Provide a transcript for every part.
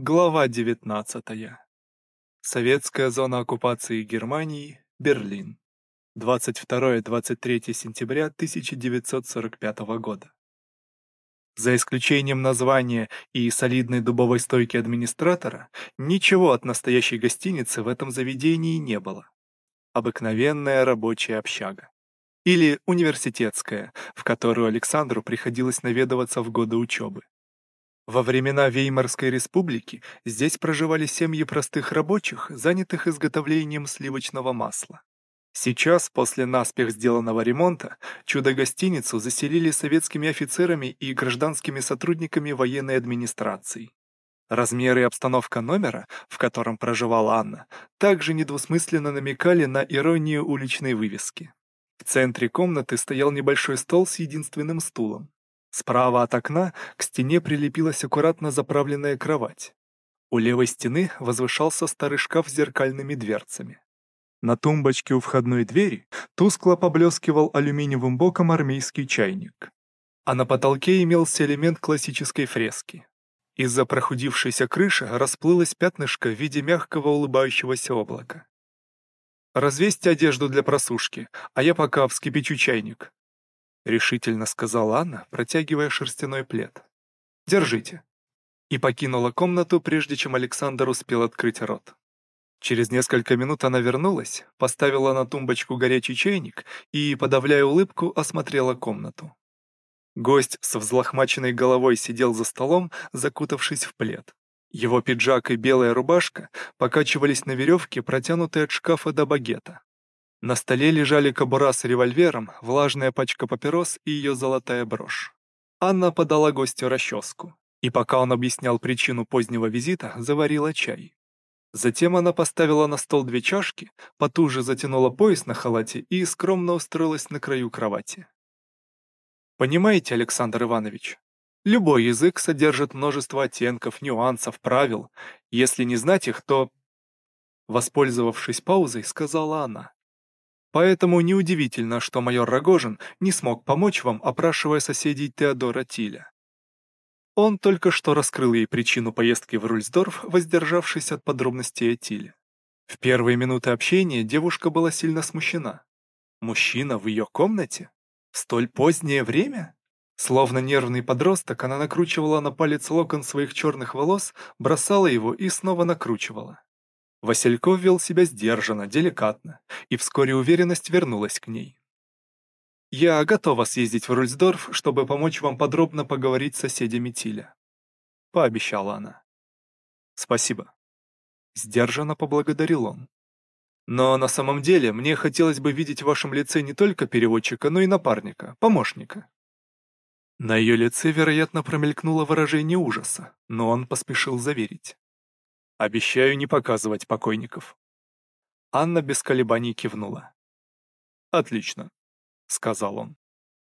Глава 19. Советская зона оккупации Германии, Берлин. 22-23 сентября 1945 года. За исключением названия и солидной дубовой стойки администратора, ничего от настоящей гостиницы в этом заведении не было. Обыкновенная рабочая общага. Или университетская, в которую Александру приходилось наведываться в годы учебы. Во времена Веймарской республики здесь проживали семьи простых рабочих, занятых изготовлением сливочного масла. Сейчас, после наспех сделанного ремонта, чудо-гостиницу заселили советскими офицерами и гражданскими сотрудниками военной администрации. Размеры и обстановка номера, в котором проживала Анна, также недвусмысленно намекали на иронию уличной вывески. В центре комнаты стоял небольшой стол с единственным стулом. Справа от окна к стене прилепилась аккуратно заправленная кровать. У левой стены возвышался старый шкаф с зеркальными дверцами. На тумбочке у входной двери тускло поблескивал алюминиевым боком армейский чайник. А на потолке имелся элемент классической фрески. Из-за прохудившейся крыши расплылось пятнышко в виде мягкого улыбающегося облака. «Развесьте одежду для просушки, а я пока вскипячу чайник», — решительно сказала Анна, протягивая шерстяной плед. «Держите». И покинула комнату, прежде чем Александр успел открыть рот. Через несколько минут она вернулась, поставила на тумбочку горячий чайник и, подавляя улыбку, осмотрела комнату. Гость с взлохмаченной головой сидел за столом, закутавшись в плед. Его пиджак и белая рубашка покачивались на веревке, протянутой от шкафа до багета. На столе лежали кобура с револьвером, влажная пачка папирос и ее золотая брошь. Анна подала гостю расческу, и пока он объяснял причину позднего визита, заварила чай. Затем она поставила на стол две чашки, потуже затянула пояс на халате и скромно устроилась на краю кровати. Понимаете, Александр Иванович, любой язык содержит множество оттенков, нюансов, правил. Если не знать их, то... Воспользовавшись паузой, сказала она. Поэтому неудивительно, что майор Рогожин не смог помочь вам, опрашивая соседей Теодора Тиля. Он только что раскрыл ей причину поездки в Рульсдорф, воздержавшись от подробностей о Тиле. В первые минуты общения девушка была сильно смущена. Мужчина в ее комнате? В столь позднее время? Словно нервный подросток, она накручивала на палец локон своих черных волос, бросала его и снова накручивала. Васильков вел себя сдержанно, деликатно, и вскоре уверенность вернулась к ней. «Я готова съездить в Рульсдорф, чтобы помочь вам подробно поговорить с соседями Тиля», — пообещала она. «Спасибо». Сдержанно поблагодарил он. «Но на самом деле мне хотелось бы видеть в вашем лице не только переводчика, но и напарника, помощника». На ее лице, вероятно, промелькнуло выражение ужаса, но он поспешил заверить. Обещаю не показывать покойников. Анна без колебаний кивнула. «Отлично», — сказал он.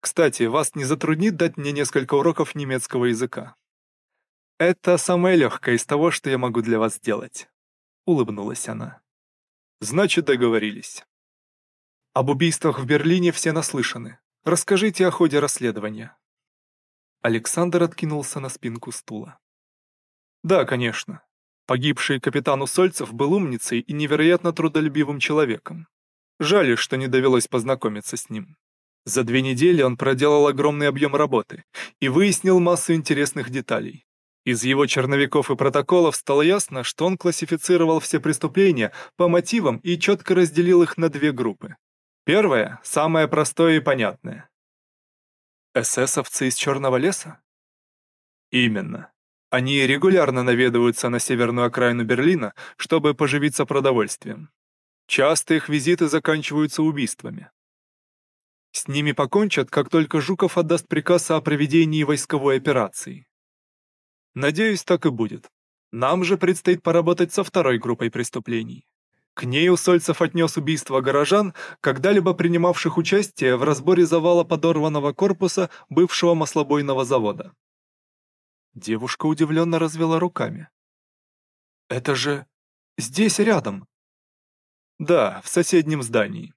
«Кстати, вас не затруднит дать мне несколько уроков немецкого языка?» «Это самое легкое из того, что я могу для вас сделать», — улыбнулась она. «Значит, договорились. Об убийствах в Берлине все наслышаны. Расскажите о ходе расследования». Александр откинулся на спинку стула. «Да, конечно. Погибший капитан Усольцев был умницей и невероятно трудолюбивым человеком. Жаль, что не довелось познакомиться с ним. За две недели он проделал огромный объем работы и выяснил массу интересных деталей. Из его черновиков и протоколов стало ясно, что он классифицировал все преступления по мотивам и четко разделил их на две группы. Первое – самое простое и понятное. Эсэсовцы из Черного леса? Именно. Они регулярно наведываются на северную окраину Берлина, чтобы поживиться продовольствием. Часто их визиты заканчиваются убийствами. С ними покончат, как только Жуков отдаст приказ о проведении войсковой операции. Надеюсь, так и будет. Нам же предстоит поработать со второй группой преступлений. К ней Усольцев отнес убийство горожан, когда-либо принимавших участие в разборе завала подорванного корпуса бывшего маслобойного завода. Девушка удивленно развела руками. «Это же здесь рядом!» «Да, в соседнем здании.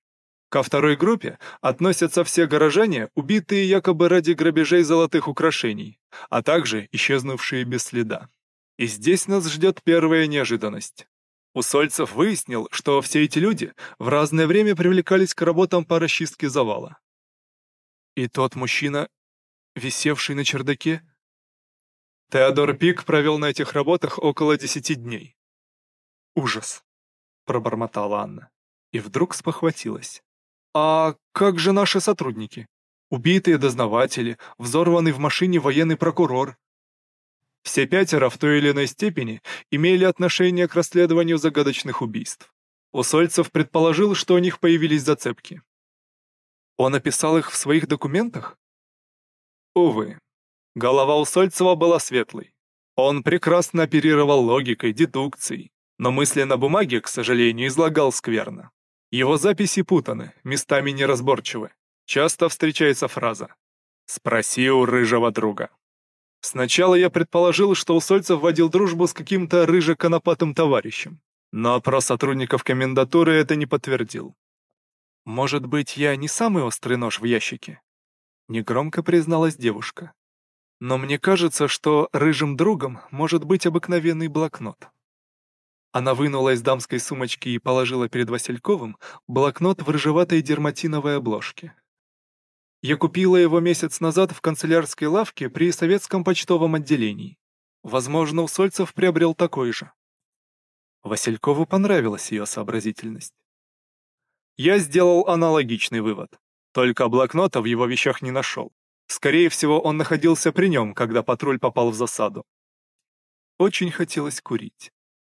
Ко второй группе относятся все горожане, убитые якобы ради грабежей золотых украшений, а также исчезнувшие без следа. И здесь нас ждет первая неожиданность. Усольцев выяснил, что все эти люди в разное время привлекались к работам по расчистке завала. И тот мужчина, висевший на чердаке, Теодор Пик провел на этих работах около десяти дней. «Ужас!» — пробормотала Анна. И вдруг спохватилась. «А как же наши сотрудники? Убитые дознаватели, взорванный в машине военный прокурор, все пятеро в той или иной степени имели отношение к расследованию загадочных убийств. Усольцев предположил, что у них появились зацепки. Он описал их в своих документах? Увы. Голова Усольцева была светлой. Он прекрасно оперировал логикой, дедукцией, но мысли на бумаге, к сожалению, излагал скверно. Его записи путаны, местами неразборчивы. Часто встречается фраза «Спроси у рыжего друга». Сначала я предположил, что Усольцев водил дружбу с каким-то рыжеконопатым товарищем, но опрос сотрудников комендатуры это не подтвердил. «Может быть, я не самый острый нож в ящике?» Негромко призналась девушка. «Но мне кажется, что рыжим другом может быть обыкновенный блокнот». Она вынула из дамской сумочки и положила перед Васильковым блокнот в рыжеватой дерматиновой обложке. Я купила его месяц назад в канцелярской лавке при советском почтовом отделении. Возможно, Усольцев приобрел такой же. Василькову понравилась ее сообразительность. Я сделал аналогичный вывод. Только блокнота в его вещах не нашел. Скорее всего, он находился при нем, когда патруль попал в засаду. Очень хотелось курить.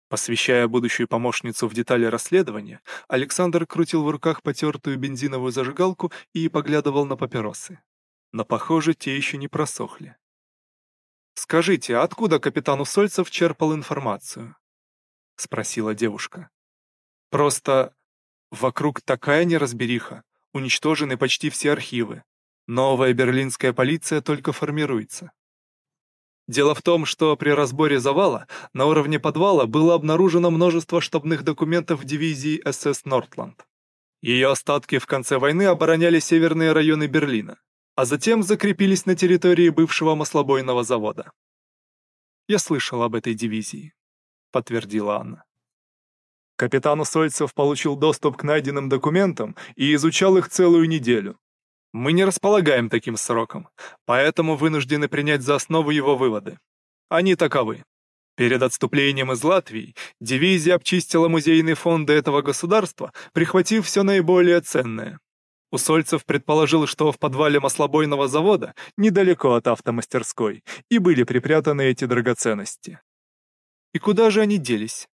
Посвящая будущую помощницу в детали расследования, Александр крутил в руках потертую бензиновую зажигалку и поглядывал на папиросы. Но, похоже, те еще не просохли. «Скажите, откуда капитан Усольцев черпал информацию?» — спросила девушка. «Просто вокруг такая неразбериха, уничтожены почти все архивы. Новая берлинская полиция только формируется. Дело в том, что при разборе завала на уровне подвала было обнаружено множество штабных документов дивизии СС «Нортланд». Ее остатки в конце войны обороняли северные районы Берлина, а затем закрепились на территории бывшего маслобойного завода. «Я слышал об этой дивизии», — подтвердила Анна. Капитан Усольцев получил доступ к найденным документам и изучал их целую неделю. Мы не располагаем таким сроком, поэтому вынуждены принять за основу его выводы. Они таковы. Перед отступлением из Латвии дивизия обчистила музейные фонды этого государства, прихватив все наиболее ценное. Усольцев предположил, что в подвале маслобойного завода, недалеко от автомастерской, и были припрятаны эти драгоценности. И куда же они делись?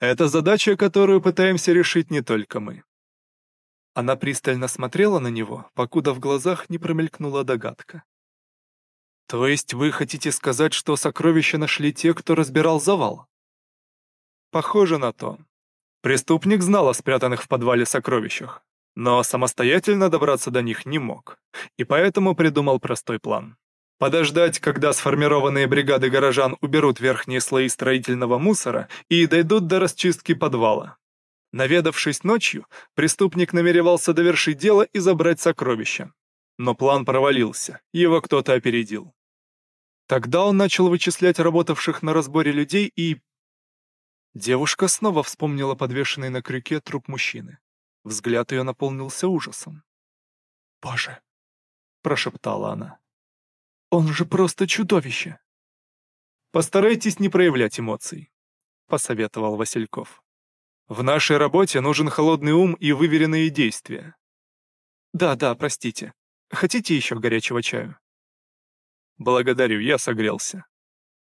Это задача, которую пытаемся решить не только мы. Она пристально смотрела на него, покуда в глазах не промелькнула догадка. «То есть вы хотите сказать, что сокровища нашли те, кто разбирал завал?» «Похоже на то. Преступник знал о спрятанных в подвале сокровищах, но самостоятельно добраться до них не мог, и поэтому придумал простой план. Подождать, когда сформированные бригады горожан уберут верхние слои строительного мусора и дойдут до расчистки подвала. Наведавшись ночью, преступник намеревался довершить дело и забрать сокровища. Но план провалился, его кто-то опередил. Тогда он начал вычислять работавших на разборе людей и... Девушка снова вспомнила подвешенный на крюке труп мужчины. Взгляд ее наполнился ужасом. «Боже!» — прошептала она. «Он же просто чудовище!» «Постарайтесь не проявлять эмоций», — посоветовал Васильков. В нашей работе нужен холодный ум и выверенные действия. Да, да, простите. Хотите еще горячего чаю? Благодарю, я согрелся.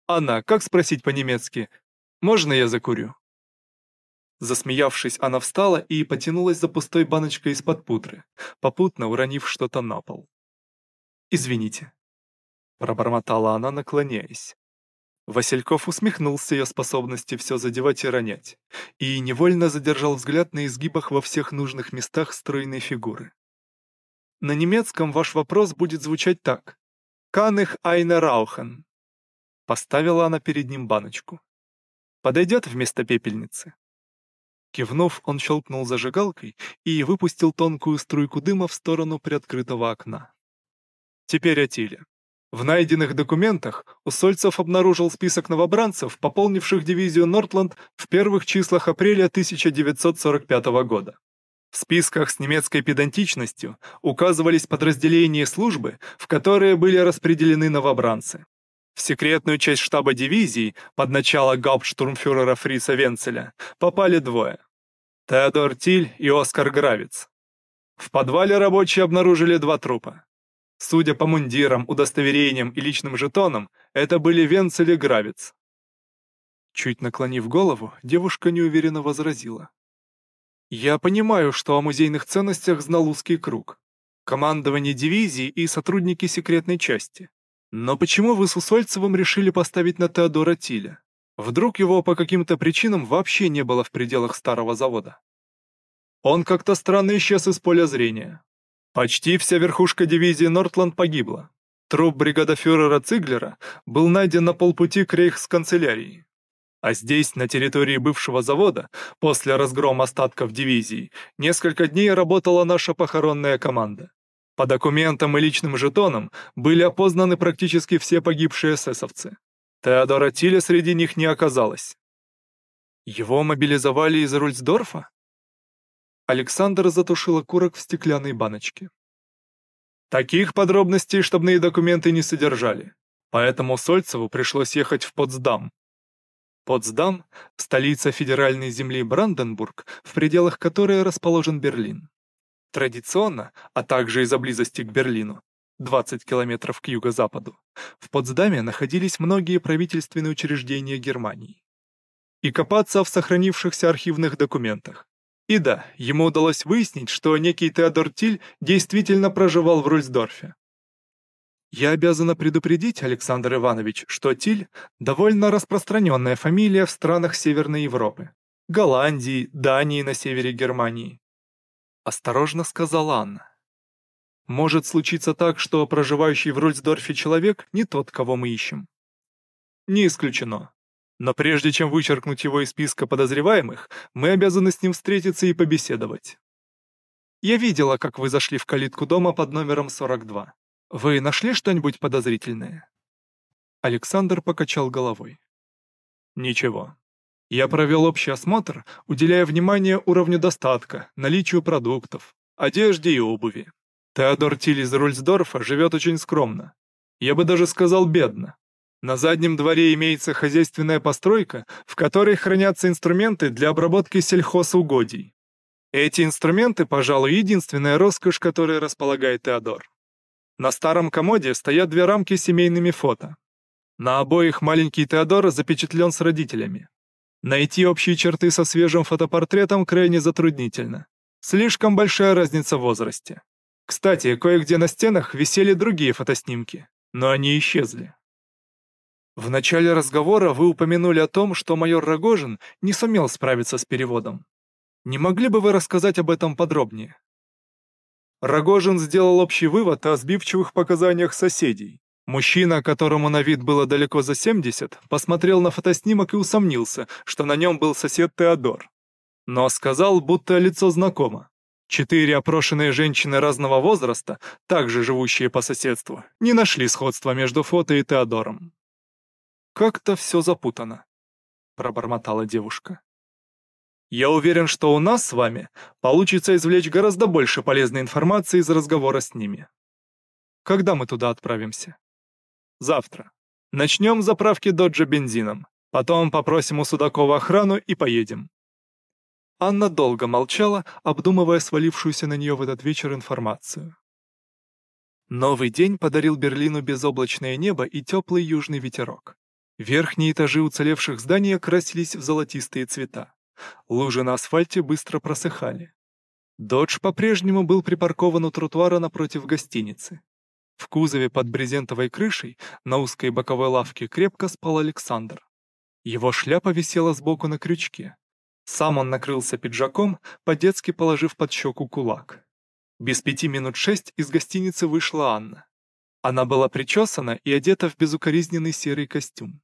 Анна, как спросить по-немецки? Можно я закурю? Засмеявшись, она встала и потянулась за пустой баночкой из-под пудры, попутно уронив что-то на пол. «Извините», — пробормотала она, наклоняясь. Васильков усмехнулся ее способности все задевать и ронять, и невольно задержал взгляд на изгибах во всех нужных местах стройной фигуры. На немецком ваш вопрос будет звучать так. «Kann eine rauchen?» Поставила она перед ним баночку. «Подойдет вместо пепельницы?» Кивнув, он щелкнул зажигалкой и выпустил тонкую струйку дыма в сторону приоткрытого окна. «Теперь о. В найденных документах Усольцев обнаружил список новобранцев, пополнивших дивизию Нортланд в первых числах апреля 1945 года. В списках с немецкой педантичностью указывались подразделения службы, в которые были распределены новобранцы. В секретную часть штаба дивизии под начало гауптштурмфюрера Фрица Венцеля попали двое – Теодор Тиль и Оскар Гравиц. В подвале рабочие обнаружили два трупа. Судя по мундирам, удостоверениям и личным жетонам, это были Венцель и Гравец. Чуть наклонив голову, девушка неуверенно возразила. «Я понимаю, что о музейных ценностях знал узкий круг. Командование дивизии и сотрудники секретной части. Но почему вы с Усольцевым решили поставить на Теодора Тиля? Вдруг его по каким-то причинам вообще не было в пределах старого завода? Он как-то странно исчез из поля зрения. Почти вся верхушка дивизии Нортланд погибла. Труп бригадофюрера Циглера был найден на полпути к рейхсканцелярии. А здесь, на территории бывшего завода, после разгрома остатков дивизии, несколько дней работала наша похоронная команда. По документам и личным жетонам были опознаны практически все погибшие эсэсовцы. Теодора Тиля среди них не оказалось. Его мобилизовали из Рульсдорфа? Александр затушил окурок в стеклянной баночке. Таких подробностей штабные документы не содержали, поэтому Сольцеву пришлось ехать в Потсдам. Потсдам – столица федеральной земли Бранденбург, в пределах которой расположен Берлин. Традиционно, а также из-за близости к Берлину, 20 километров к юго-западу, в Потсдаме находились многие правительственные учреждения Германии. И копаться в сохранившихся архивных документах, и да, ему удалось выяснить, что некий Теодор Тиль действительно проживал в Рульсдорфе. Я обязана предупредить, Александр Иванович, что Тиль – довольно распространенная фамилия в странах Северной Европы. Голландии, Дании на севере Германии. Осторожно сказала Анна. Может случиться так, что проживающий в Рульсдорфе человек не тот, кого мы ищем. Не исключено. Но прежде чем вычеркнуть его из списка подозреваемых, мы обязаны с ним встретиться и побеседовать. Я видела, как вы зашли в калитку дома под номером 42. Вы нашли что-нибудь подозрительное? Александр покачал головой. Ничего. Я провел общий осмотр, уделяя внимание уровню достатка, наличию продуктов, одежде и обуви. Теодор Тиль из Рульсдорфа живет очень скромно. Я бы даже сказал бедно. На заднем дворе имеется хозяйственная постройка, в которой хранятся инструменты для обработки сельхозугодий. Эти инструменты, пожалуй, единственная роскошь, которой располагает Теодор. На старом комоде стоят две рамки с семейными фото. На обоих маленький Теодор запечатлен с родителями. Найти общие черты со свежим фотопортретом крайне затруднительно. Слишком большая разница в возрасте. Кстати, кое-где на стенах висели другие фотоснимки, но они исчезли. В начале разговора вы упомянули о том, что майор Рогожин не сумел справиться с переводом. Не могли бы вы рассказать об этом подробнее? Рогожин сделал общий вывод о сбивчивых показаниях соседей. Мужчина, которому на вид было далеко за 70, посмотрел на фотоснимок и усомнился, что на нем был сосед Теодор. Но сказал, будто лицо знакомо. Четыре опрошенные женщины разного возраста, также живущие по соседству, не нашли сходства между фото и Теодором. «Как-то все запутано», — пробормотала девушка. «Я уверен, что у нас с вами получится извлечь гораздо больше полезной информации из разговора с ними. Когда мы туда отправимся?» «Завтра. Начнем заправки доджа бензином, потом попросим у Судакова охрану и поедем». Анна долго молчала, обдумывая свалившуюся на нее в этот вечер информацию. Новый день подарил Берлину безоблачное небо и теплый южный ветерок. Верхние этажи уцелевших зданий окрасились в золотистые цвета. Лужи на асфальте быстро просыхали. Додж по-прежнему был припаркован у тротуара напротив гостиницы. В кузове под брезентовой крышей на узкой боковой лавке крепко спал Александр. Его шляпа висела сбоку на крючке. Сам он накрылся пиджаком, по-детски положив под щеку кулак. Без пяти минут шесть из гостиницы вышла Анна. Она была причесана и одета в безукоризненный серый костюм.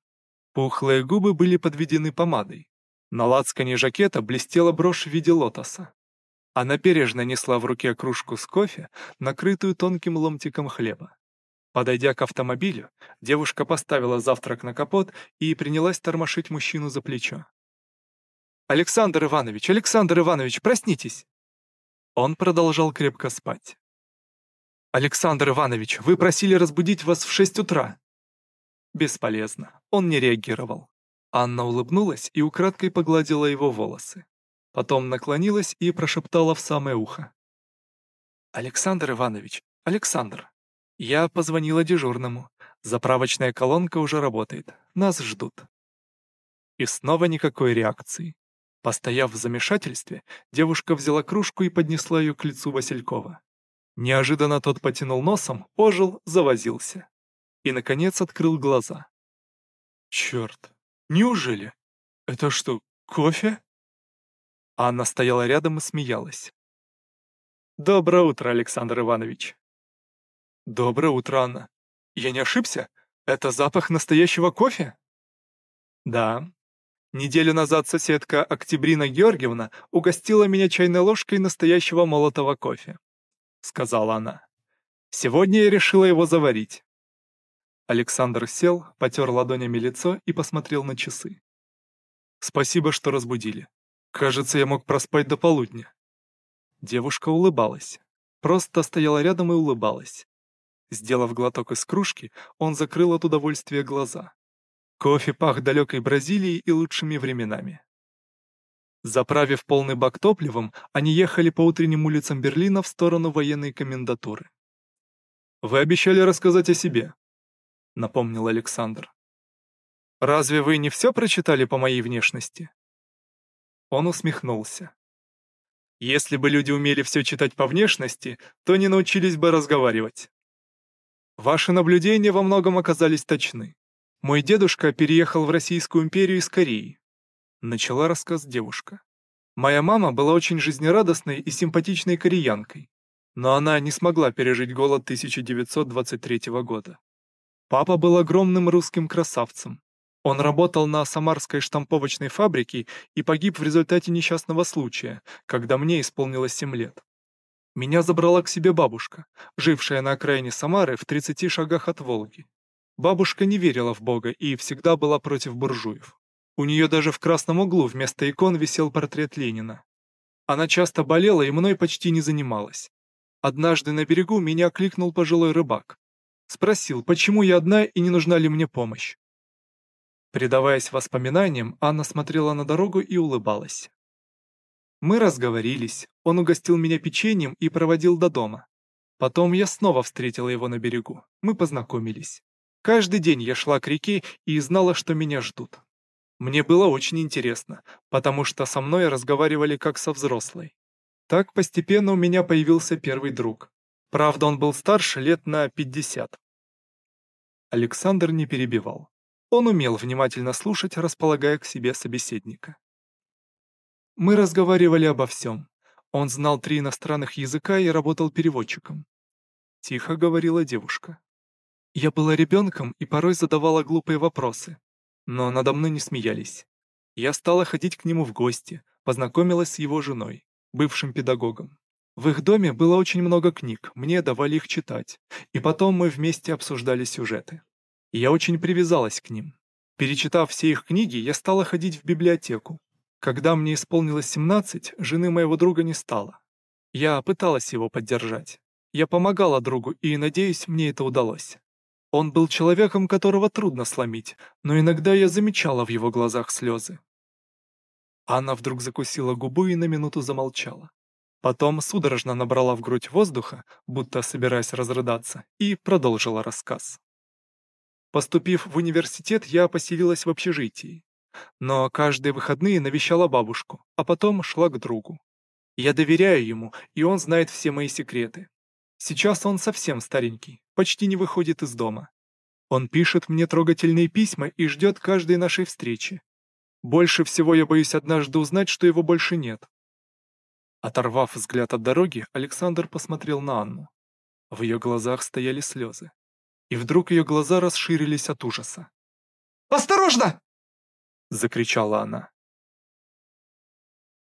Пухлые губы были подведены помадой. На лацкане жакета блестела брошь в виде лотоса. Она бережно несла в руке кружку с кофе, накрытую тонким ломтиком хлеба. Подойдя к автомобилю, девушка поставила завтрак на капот и принялась тормошить мужчину за плечо. «Александр Иванович, Александр Иванович, проснитесь!» Он продолжал крепко спать. «Александр Иванович, вы просили разбудить вас в шесть утра». Бесполезно, он не реагировал. Анна улыбнулась и украдкой погладила его волосы. Потом наклонилась и прошептала в самое ухо. «Александр Иванович, Александр, я позвонила дежурному. Заправочная колонка уже работает. Нас ждут». И снова никакой реакции. Постояв в замешательстве, девушка взяла кружку и поднесла ее к лицу Василькова. Неожиданно тот потянул носом, ожил, завозился. И, наконец, открыл глаза. «Черт, неужели? Это что, кофе?» Анна стояла рядом и смеялась. «Доброе утро, Александр Иванович!» «Доброе утро, Анна. Я не ошибся? Это запах настоящего кофе?» «Да, Неделю назад соседка Октябрина Георгиевна угостила меня чайной ложкой настоящего молотого кофе. Сказала она. Сегодня я решила его заварить. Александр сел, потер ладонями лицо и посмотрел на часы. «Спасибо, что разбудили. Кажется, я мог проспать до полудня». Девушка улыбалась. Просто стояла рядом и улыбалась. Сделав глоток из кружки, он закрыл от удовольствия глаза. Кофе пах далекой Бразилией и лучшими временами. Заправив полный бак топливом, они ехали по утренним улицам Берлина в сторону военной комендатуры. «Вы обещали рассказать о себе», — напомнил Александр. «Разве вы не все прочитали по моей внешности?» Он усмехнулся. «Если бы люди умели все читать по внешности, то не научились бы разговаривать. Ваши наблюдения во многом оказались точны. Мой дедушка переехал в Российскую империю из Кореи. Начала рассказ девушка. Моя мама была очень жизнерадостной и симпатичной кореянкой, но она не смогла пережить голод 1923 года. Папа был огромным русским красавцем. Он работал на Самарской штамповочной фабрике и погиб в результате несчастного случая, когда мне исполнилось 7 лет. Меня забрала к себе бабушка, жившая на окраине Самары в 30 шагах от Волги. Бабушка не верила в Бога и всегда была против буржуев. У нее даже в красном углу вместо икон висел портрет Ленина. Она часто болела и мной почти не занималась. Однажды на берегу меня кликнул пожилой рыбак. Спросил, почему я одна и не нужна ли мне помощь. Предаваясь воспоминаниям, Анна смотрела на дорогу и улыбалась. Мы разговорились, он угостил меня печеньем и проводил до дома. Потом я снова встретила его на берегу, мы познакомились. Каждый день я шла к реке и знала, что меня ждут. Мне было очень интересно, потому что со мной разговаривали как со взрослой. Так постепенно у меня появился первый друг. Правда, он был старше лет на 50. Александр не перебивал. Он умел внимательно слушать, располагая к себе собеседника. Мы разговаривали обо всем. Он знал три иностранных языка и работал переводчиком. Тихо говорила девушка. Я была ребенком и порой задавала глупые вопросы, но надо мной не смеялись. Я стала ходить к нему в гости, познакомилась с его женой, бывшим педагогом. В их доме было очень много книг, мне давали их читать, и потом мы вместе обсуждали сюжеты. я очень привязалась к ним. Перечитав все их книги, я стала ходить в библиотеку. Когда мне исполнилось 17, жены моего друга не стало. Я пыталась его поддержать. Я помогала другу, и, надеюсь, мне это удалось. Он был человеком, которого трудно сломить, но иногда я замечала в его глазах слезы. Анна вдруг закусила губы и на минуту замолчала. Потом судорожно набрала в грудь воздуха, будто собираясь разрыдаться, и продолжила рассказ. Поступив в университет, я поселилась в общежитии. Но каждые выходные навещала бабушку, а потом шла к другу. Я доверяю ему, и он знает все мои секреты. Сейчас он совсем старенький, почти не выходит из дома. Он пишет мне трогательные письма и ждет каждой нашей встречи. Больше всего я боюсь однажды узнать, что его больше нет. Оторвав взгляд от дороги, Александр посмотрел на Анну. В ее глазах стояли слезы. И вдруг ее глаза расширились от ужаса. «Осторожно!» — закричала она.